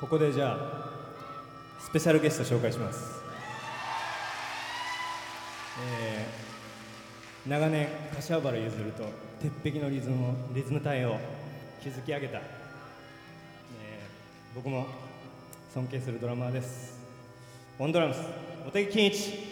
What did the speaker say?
ここでじゃあスペシャルゲスト紹介します、えー長年柏原譲と鉄壁のリズムリズム隊を築き上げた、えー僕も尊敬するドラマーです。オンドラムス茂木健一。